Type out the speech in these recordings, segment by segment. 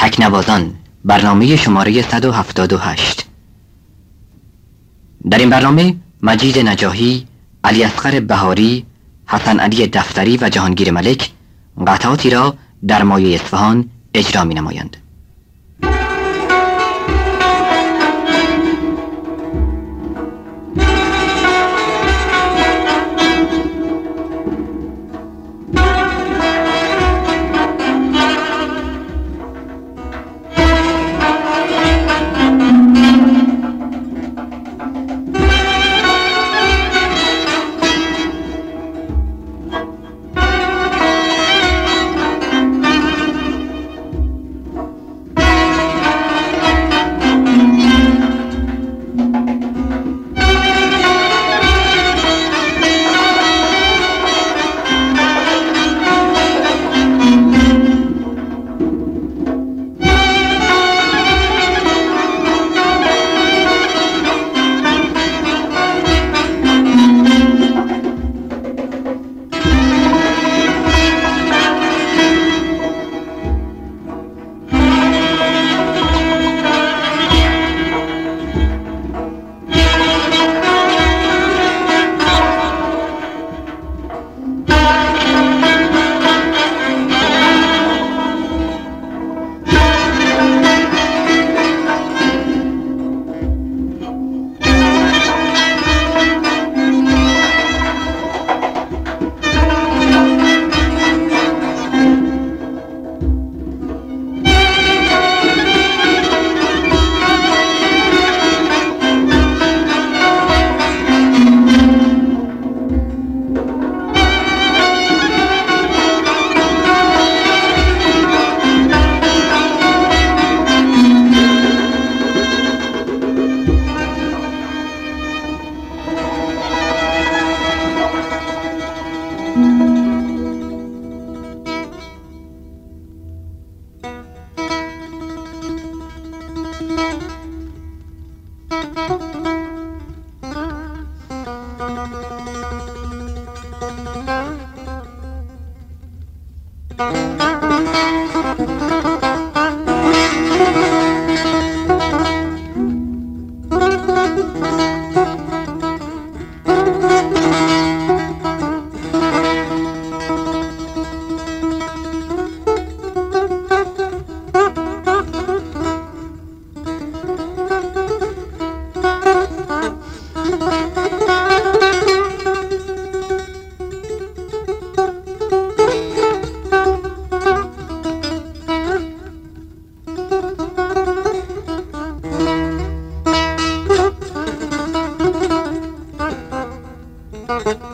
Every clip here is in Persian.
تکنوازان برنامه شماره 178 در این برنامه مجید نجاهی، علی اصغر بهاری، حسن علی دفتری و جهانگیر ملک قطعاتی را در مایه اصفهان اجرا می نمایند. good.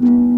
Mm-hmm.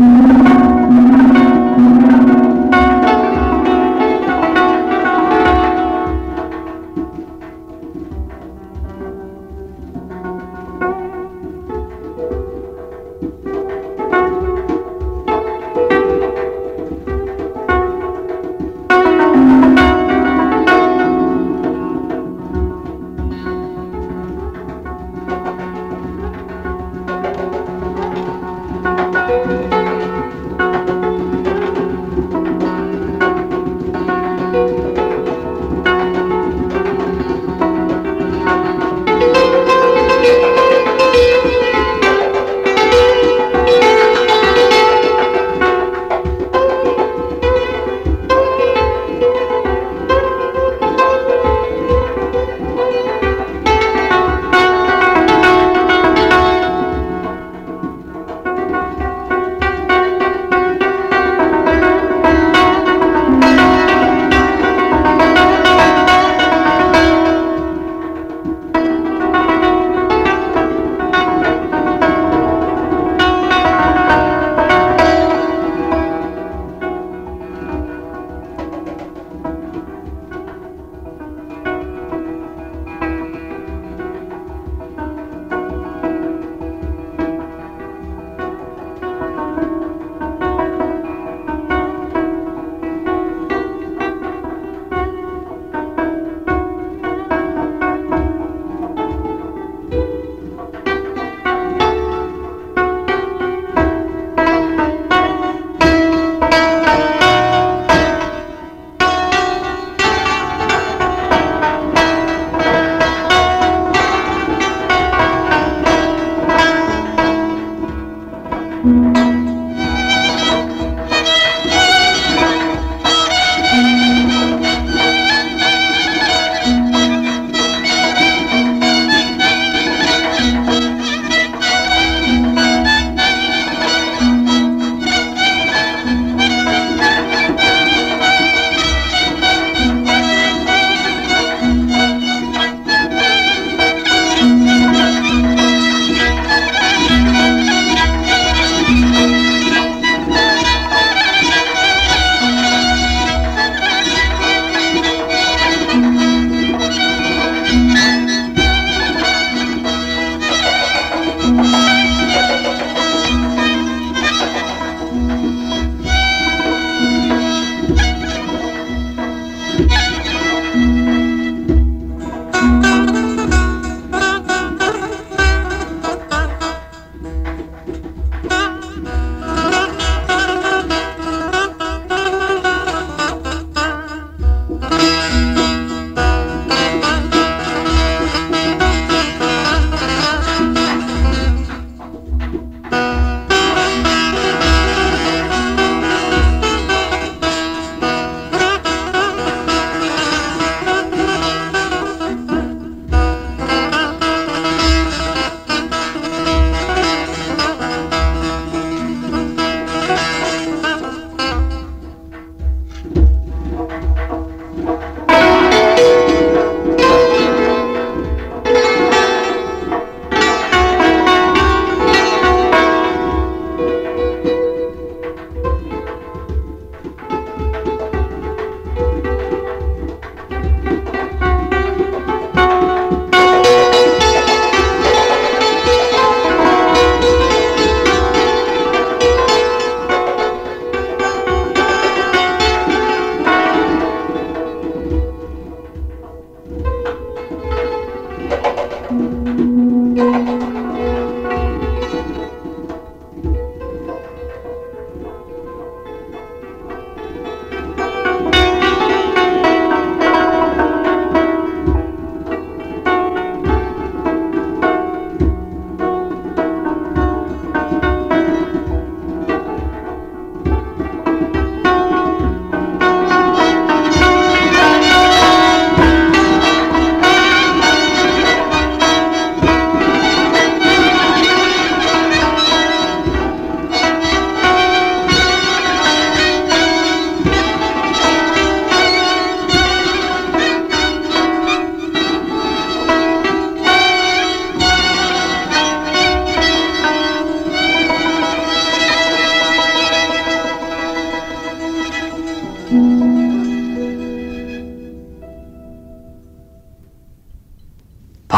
Mm-hmm.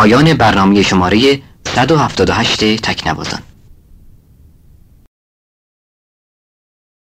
پایان برنامه شماره 178 تکنوازان.